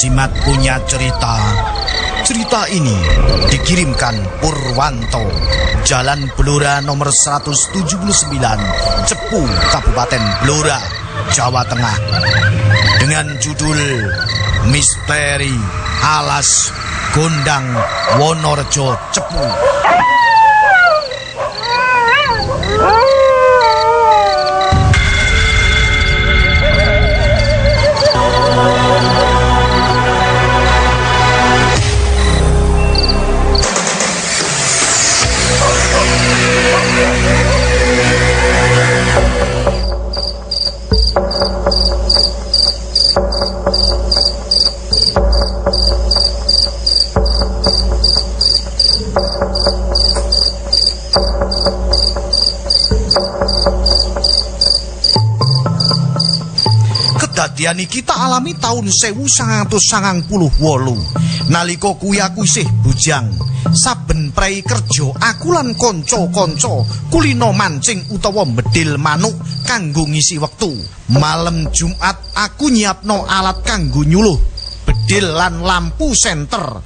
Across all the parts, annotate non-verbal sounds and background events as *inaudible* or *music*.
Jimat punya cerita. Cerita ini dikirimkan Purwanto, Jalan Blora nomor 179, Cepu, Kabupaten Blora, Jawa Tengah. Dengan judul Misteri Alas Gondang Wonorejo Cepu. Kedadian iki alami tahun 1998. Nalika kuwi aku isih bujang. Saben prei kerja aku lan kanca-kanca kulino mancing utawa bedil manuk kanggo ngisi wektu. Malem Jumat aku nyiapno alat kanggo nyuluh bedil lan lampu senter.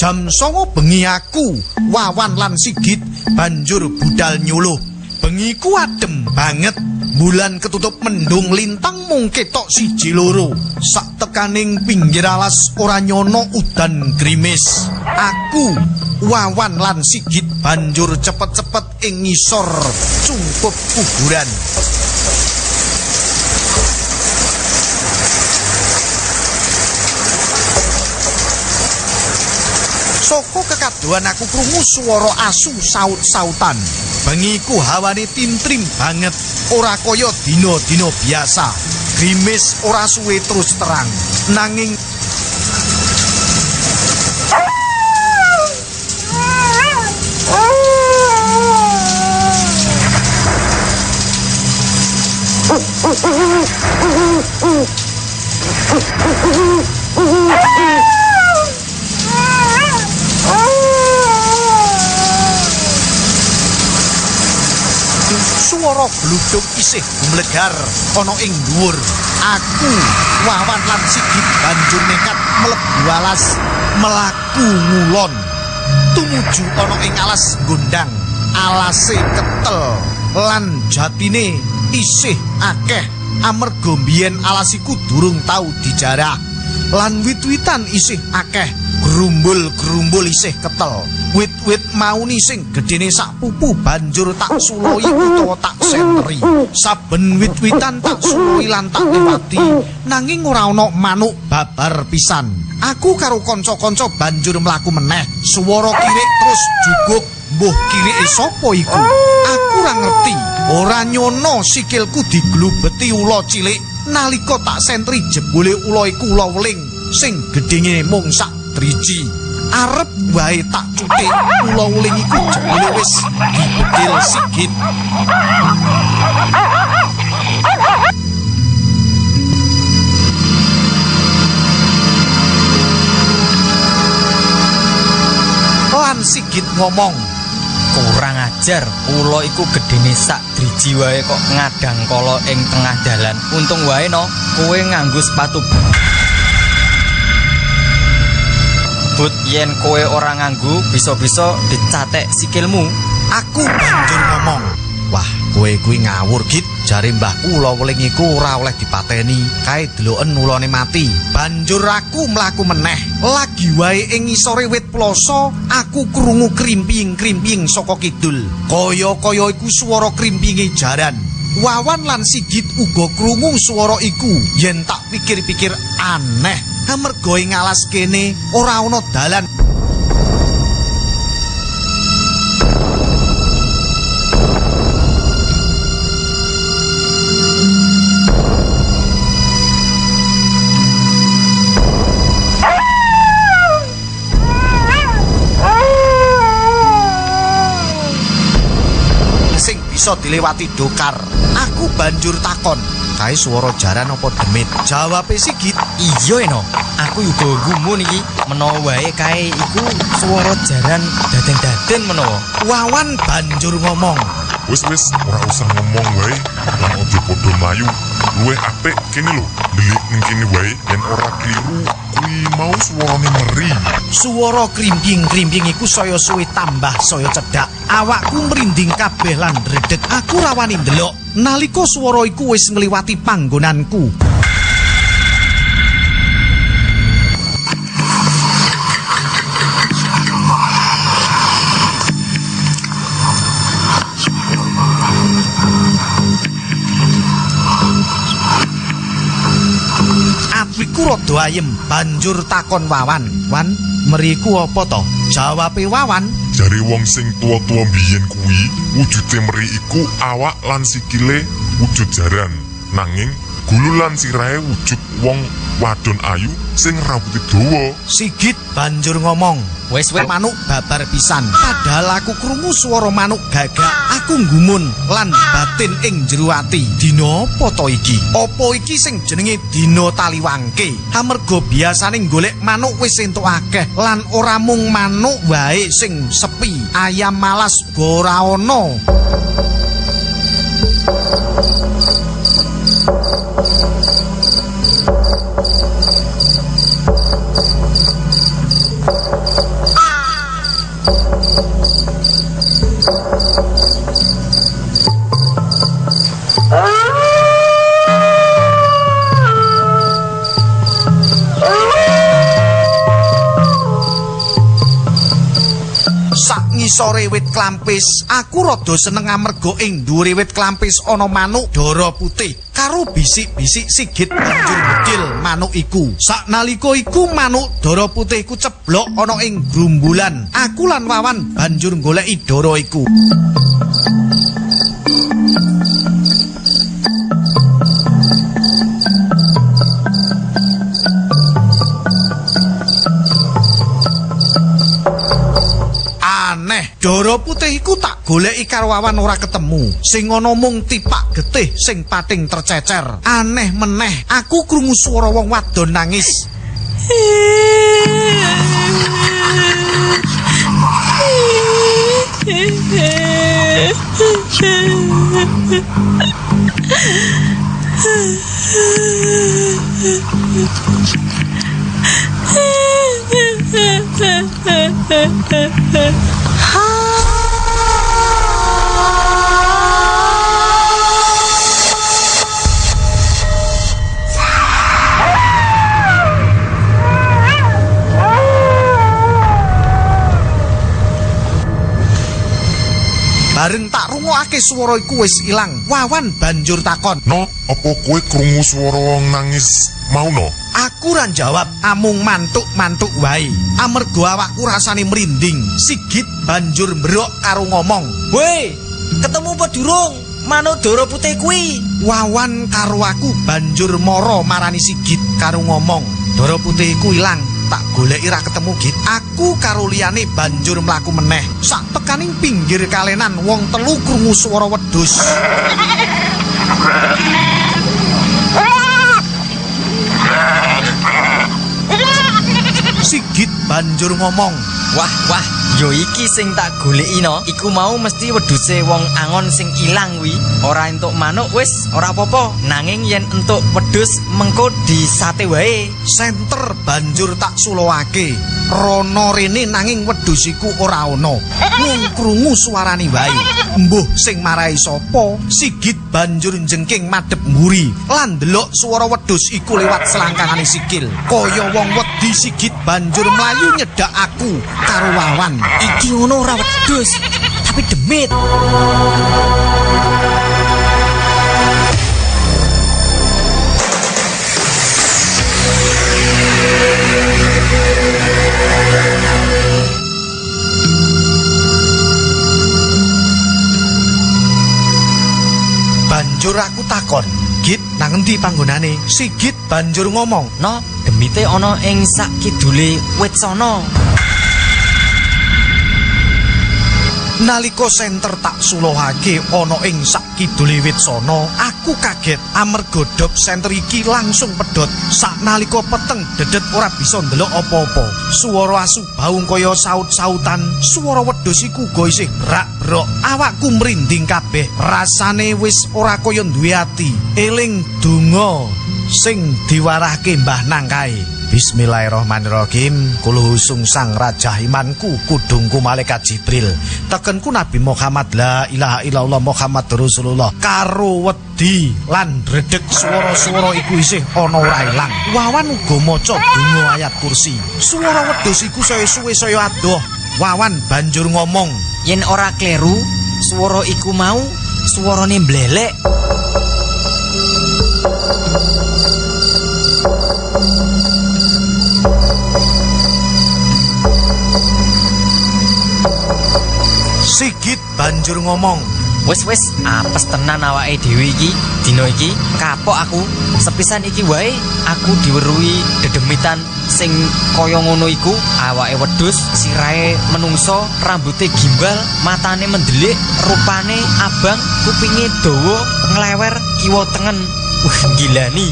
Jam songo bengi aku, Wawan lan Sigit banjur budal nyuluh. Bengi ku adem banget. Bulan ketutup mendung lintang mung ketok siji loro. Sak tekaning pinggir alas ora nyono udan grimis. Aku, Wawan lan Sigit banjur cepet-cepet ing ngisor cungkup kuburan. Soko kekaduan aku krungu swara asu saut-sautan. Bengiku hawane tintrim banget, ora kaya dina-dina biasa. Grimis ora suwe terus terang, nanging *laughs* swara gluduk isih gumlegar ana ing dhuwur. Aku, Wawan lan Sigit banjur nekat mlebu alas melaku ngulon. Tumuju ana ing alas gondang, alase ketel lan jatine isih akeh amarga biyen alas iku durung tau dijarah. Lan wit-witan isih akeh, gerumbul-gerumbul isih ketel. Wit-wit mauni sing gedene sak pupu banjur tak suloi utawa tak sentri. Saben wit-witan tak suloi lan tak liwati, nanging ora ana manuk babar pisan. Aku karo kanca-kanca banjur mlaku meneh. Swara kirik terus juguk. Mbuh kirike sapa iku? Aku ora ngerti. Ora nyono sikilku diglubeti ula cilik. Nalika tak sentri jebule ula iku ula weling sing gedenge mung sak driji. Arep wae tak cutik ula weling iku jebule wis dibedil sigit. Sigit ngomong, Kurang ajar, ula iku gedene sak driji wae kok ngadang kala ing tengah dalan. Untung wae no, kowe nganggo sepatu. But yen kowe ora nganggo, bisa-bisa dicatek sikilmu. Aku banjur ngomong, "Wah, kowe kuwi ngawur, Git. Jare mbahku ula weling iku ora oleh dipateni, kae deloken ulane mati." Banjur aku mlaku meneh. Lagi wae ing ngisore wit ploso, aku krungu krimping-krimping saka kidul. Kaya-kaya iku swara krimpinge jaran. Wawan lan Sigit uga krungu swara iku. Yen tak pikir-pikir aneh, amarga ing alas kene ora ana dalan dilewati dokar. Aku banjur takon, kae swara jaran apa demit? Jawabe Sigit, Iya eno, aku uga gumun iki menawa wae kae iku swara jaran daden-daden menawa. Wawan banjur ngomong, Wis wis ora usah ngomong wae, lan aja padha mayu. Luwih apik kene lho, ndelik ning kene wae yen ora kliru kuwi mau suarane meri. Suara krimping-krimping iku saya suwe tambah saya cedhak. Awakku merinding kabeh lan dredeg. Aku rawani ndelok. Nalika swara iku wis ngliwati panggonanku. Rada ayem banjur takon Wawan. Wan, meriku apa to? Jawabe Wawan, Jare wong sing tua-tua biyen kuwi, wujude meri iku awak lan sikile wujud jaran. Nanging gulu lan sirahe wujud wong wadon ayu sing rambuté dawa. Sigit banjur ngomong. Wis wis manuk babar pisan. Padahal aku krungu swara manuk gagak. Aku nggumun lan batin ing jero ati. Dina apa to iki? Apa iki sing jenenge dina taliwangke? Amarga biasane golek manuk wis entuk akeh lan ora mung manuk wae sing sepi. Ayam malas ora ana. Klampis, aku rada seneng amarga ing dhuwure wit klampis ana manuk dara putih. Karo bisik-bisik sigit banjur bedil manuk iku. Saknalika iku manuk dara putih iku ceblok ana ing grumbulan. Aku lan Wawan banjur goleki dara iku. Dara putih iku tak goleki karo Wawan ora ketemu. Sing ana mung tipak getih sing pating tercecer. Aneh meneh, aku krungu swara wong wadon nangis. *laughs* Bareng tak rungokake swara iku wis ilang. Wawan banjur takon. No, apa kowe krungu swara wong nangis mau no? Aku ran jawab amung mantuk-mantuk wae. Amarga awakku rasane merinding. Sigit banjur mbrok karo ngomong. Woi, ketemu apa durung? Manuk dara putih kuwi. Wawan karo aku banjur mara marani Sigit karo ngomong. Dara putih iku ilang. Tak goleki ra ketemu git. Aku karo liyane banjur mlaku meneh. Sak tekaning pinggir kalenan wong telu krungu swara wedhus. Sigit banjur ngomong. Wah, wah, yo iki sing tak goleki no. Iku mau mesti wedhuse wong angon sing ilang wi. Ora entuk manuk wis, ora apa-apa. Nanging yen entuk wedhus mengko disate wae. Senter banjur tak sulowake. Rono rene nanging wedhus iku ora ana. Mung krungu suarane wae. Mbuh sing marai sapa? Sigit banjur jengking madhep mburi lan ndelok swara wedhus iku liwat selangkangane sikil. Kaya wong wedi Sigit banjur mlayu nyedak aku karo Wawan. Iki ngono ora wedhus, tapi demit. Banjur aku takon, "Git, nang endi panggonane?" Sigit banjur ngomong, No, demite ana ing sak kidule wit sono. Nalika senter tak sulohake ana ing sak kidule wit sono, aku kaget amarga dop senter iki langsung pedhot. Saknalika peteng dedet ora bisa ndelok apa-apa. Swara asu baung kaya saut-sautan, swara wedhus iku uga isih brak-brok. Awakku merinding kabeh, rasane wis ora kaya duwe ati. Eling donga sing diwarahke Mbah Nang kae. Bismillahirrahmanirrahim. Kuluhusung sang raja imanku kudungku malaikat Jibril. Tekenku Nabi Muhammad la ilaha illallah Muhammad Rasulullah. Karo wedi lan redeg swara-swara iku isih ana ora ilang. Wawan uga maca donga ayat kursi. Swara wedhus iku saya suwe saya adoh. Wawan banjur ngomong, Yen ora kleru, swara iku mau swarane mblelek. Sigit banjur ngomong, Wis wis apes tenan awake dhewe iki dina iki kapok aku sepisan iki wae aku diweruhi dedemitan sing kaya ngono iku awake wedhus sirahe menungso rambuté gimbal matane mendelik rupane abang kupinge dawa nglewer kiwa tengen. Wah gilani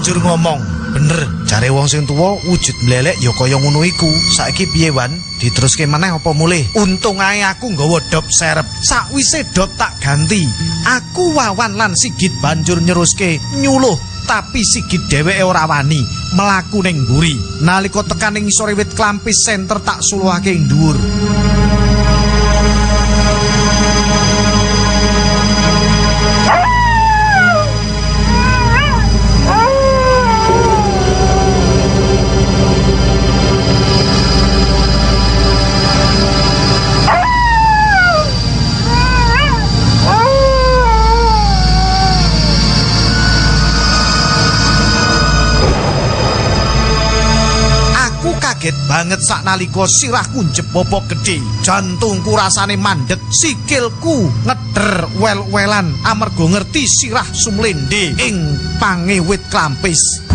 banjur ngomong, bener, jare wong sing tuwa wujud mlelek ya kaya ngono iku. Saiki piye wan? Diteruske meneh apa mulih? Untung ae aku nggawa dop serep. Sakwise dop tak ganti, aku wawan lan sigit banjur nyeruske nyuluh tapi sigit dheweke ora wani mlaku ning mburi. Nalika tekan ing isore wit klampis senter tak suluhake ing dhuwur. Kaget banget sak nalika sirahku jebobok gede. Jantungku rasane mandek, sikilku ngeder wel-welan amarga ngerti sirah sumlende ing pangewit klampis.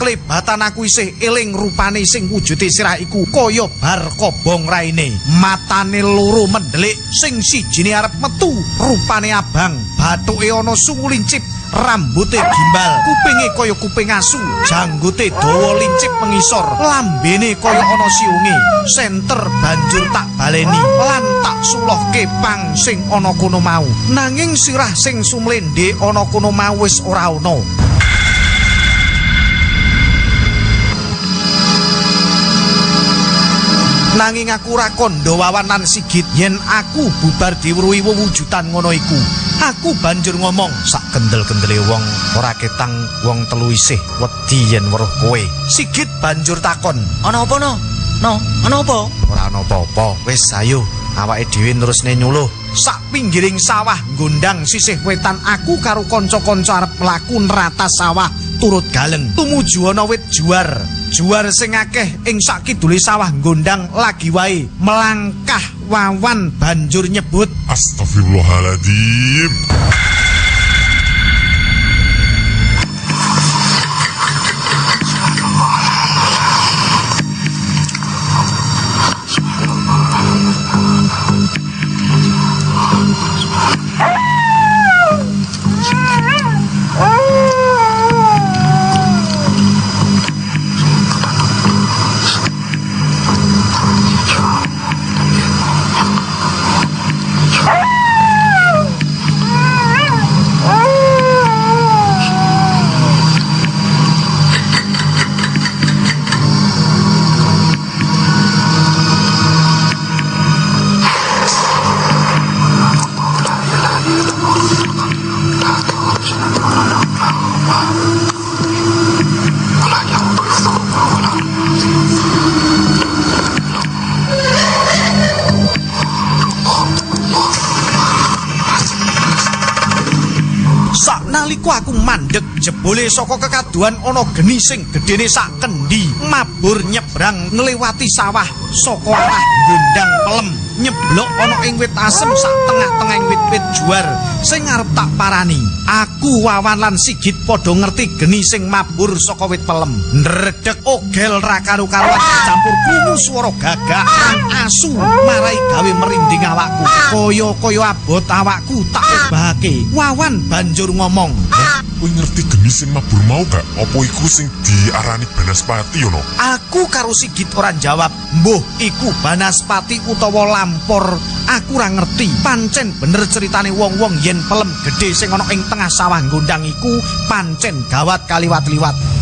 Klebatan aku isih eling rupane sing wujude sirah iku kaya bar kobong raine. Matane loro mendelik, sing sijine arep metu, rupane abang, bathuke ana sungu lincip, rambute gimbal, kupinge kaya kuping asu, janggote dawa lincip mengisor, lambene kaya ana siunge. Senter banjur tak baleni lan tak sulohke pang sing ana kono mau. Nanging sirah sing sumlende ana kono mau wis ora ana. Nanging aku ora kandha wawanan sigit yen aku bubar diweruhi wewujudan ngono iku. Aku banjur ngomong sak kendel-kendele wong ora ketang wong telu isih wedi yen weruh kowe. Sigit banjur takon, ana apa no no ana apa "Ora ana apa-apa, wis ayo awake dhewe terusne nyuluh." Sak pinggiring sawah gondang sisih wetan aku karo kanca-kanca arep mlaku nerata sawah turut galeng tumuju ana wit juar. Juar sing akeh ing sak kidule sawah gondang lagi wae melangkah wawan banjur nyebut Astagfirullahaladzim. Jebule saka kekaduan ana geni sing gedene sak kendi mabur nyebrang ngliwati sawah saka arah gondang pelem nyeblok ana ing wit asem sak tengah-tengahing wit-wit juar sing arep tak parani. Aku Wawan lan Sigit padha ngerti geni sing mabur saka wit pelem. Ndredeg ogel ra karo-karuan campur krungu swara gagak asu marai gawe merinding awakku. Kaya-kaya abot awakku tak obahake. Wawan banjur ngomong. Kowe ngerti geni sing mabur mau gak? Apa iku sing diarani Banaspati ono? Aku karo Sigit ora jawab. Mbuh, iku Banaspati utawa Lampor. Aku ora ngerti. Pancen bener ceritane wong-wong yen pelem gedhe sing ana ing tengah sawah gondang iku pancen gawat kaliwat-liwat.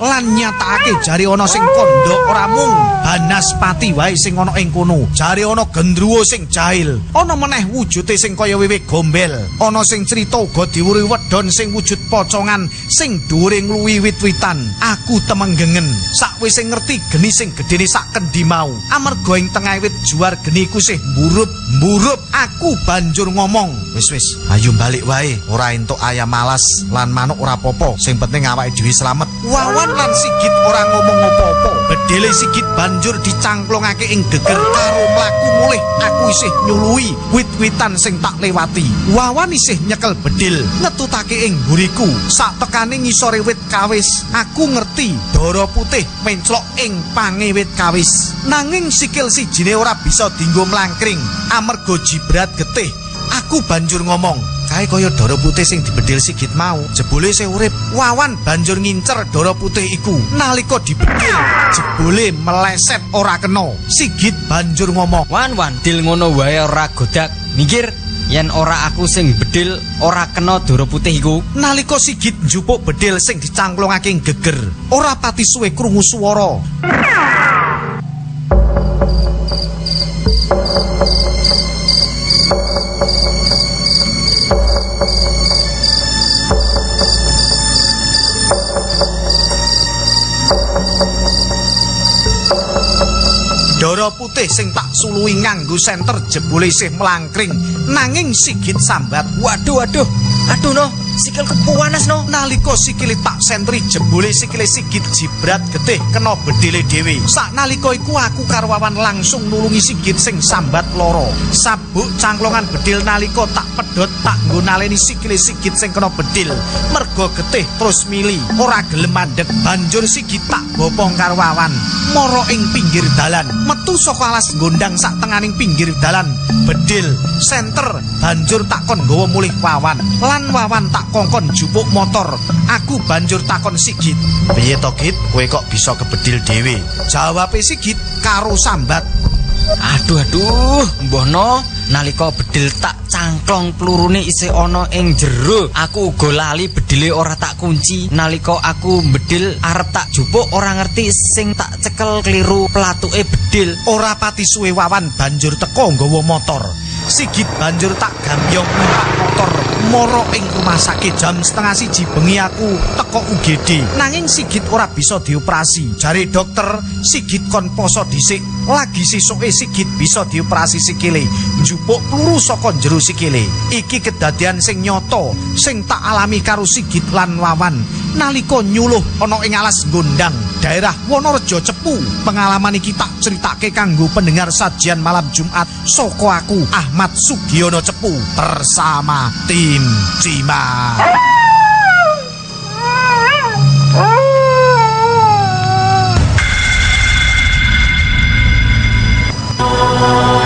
Lan nyatakake jari ana sing kandha ora mung Banaspati wae sing ana ing kono. Jari ana gendruwo sing jahil. Ana meneh wujude sing kaya wiwit gombel. Ana sing crita uga diwuri wedon sing wujud pocongan sing dhuwure ngluwi wit-witan. Aku temenggengen sakwise ngerti geni sing gedene sak kendi mau. Amarga ing tengah wit juar geni ku sih mburup mburup. Aku banjur ngomong, wis wis, ayo balik wae. Ora entuk ayam malas lan manuk ora popo. Sing penting awake dhewe slamet. Wawan lan Sigit ora ngomong apa-apa. Bedele Sigit banjur dicangklongake ing geger karo mlaku mulih. Aku isih nyului wit-witan sing tak lewati. Wawan isih nyekel bedil, ngetutake ing mburiku. Sak tekane ngisore wit kawis, aku ngerti dara putih menclok ing pange wit kawis. Nanging sikil sijine ora bisa dienggo mlangkring amarga jibrat getih. Aku banjur ngomong, kae kaya dara putih sing dibedil sigit mau. Jebule sing urip, Wawan banjur ngincer dara putih iku. Nalika dibedil, jebule meleset ora kena. Sigit banjur ngomong, Wan wan dil ngono wae ora godak. Mikir yen ora aku sing bedil ora kena doro putih iku. nalika Sigit njupuk bedil sing dicangklongake geger, ora pati suwe krungu swara. Putih sing tak suluhi nganggo senter jebule isih mlangkring nanging sigit sambat Waduh waduh. Aduh no, sikil kepuanas no. nalika sikile tak sentri jebule sikile sigit jibrat getih kena bedile dhewe. Sak nalika iku aku karo Wawan langsung nulungi sigit sing sambat loro sabuk cangklongan bedil nalika tak pedhot tak nggo naleni sikile sigit sing kena bedil mergo getih terus mili. Ora gelem mandeg banjur sigit tak bopong karo Wawan. Mara ing pinggir dalan. Metu saka alas gondang sak tenganing pinggir dalan. Bedil senter banjur tak kon nggawa mulih Wawan. Lan Wawan tak kongkon jupuk motor aku banjur takon Sigit piye to Git kowe kok bisa kebedil dhewe jawabe Sigit karo sambat Aduh aduh, mbah no. Nalika bedil tak cangklong plurune isih ana ing jero. Aku uga lali bedile ora tak kunci. Nalika aku bedil arep tak jupuk ora ngerti sing tak cekel kliru platuke bedil. ora pati suwe Wawan banjur teko nggawa motor Sigit banjur tak gambyong numpak motor moro ing rumah sakit jam setengah siji bengi aku teko UGD nanging Sigit ora bisa dioperasi. Jare dokter Sigit kon poso dhisik. Lagi sesuke Sigit bisa dioperasi sikile. Njupuk peluru saka jero sikile. Iki kedadian sing nyoto sing tak alami karo Sigit lan Wawan. Nalika nyuluh ana ing alas gondang daerah Wonorejo Cepu. Pengalaman iki tak ceritake kanggo pendengar sajian malam Jumat saka aku Ahmad Sugiono Cepu. Bersama tim íntima. Oh.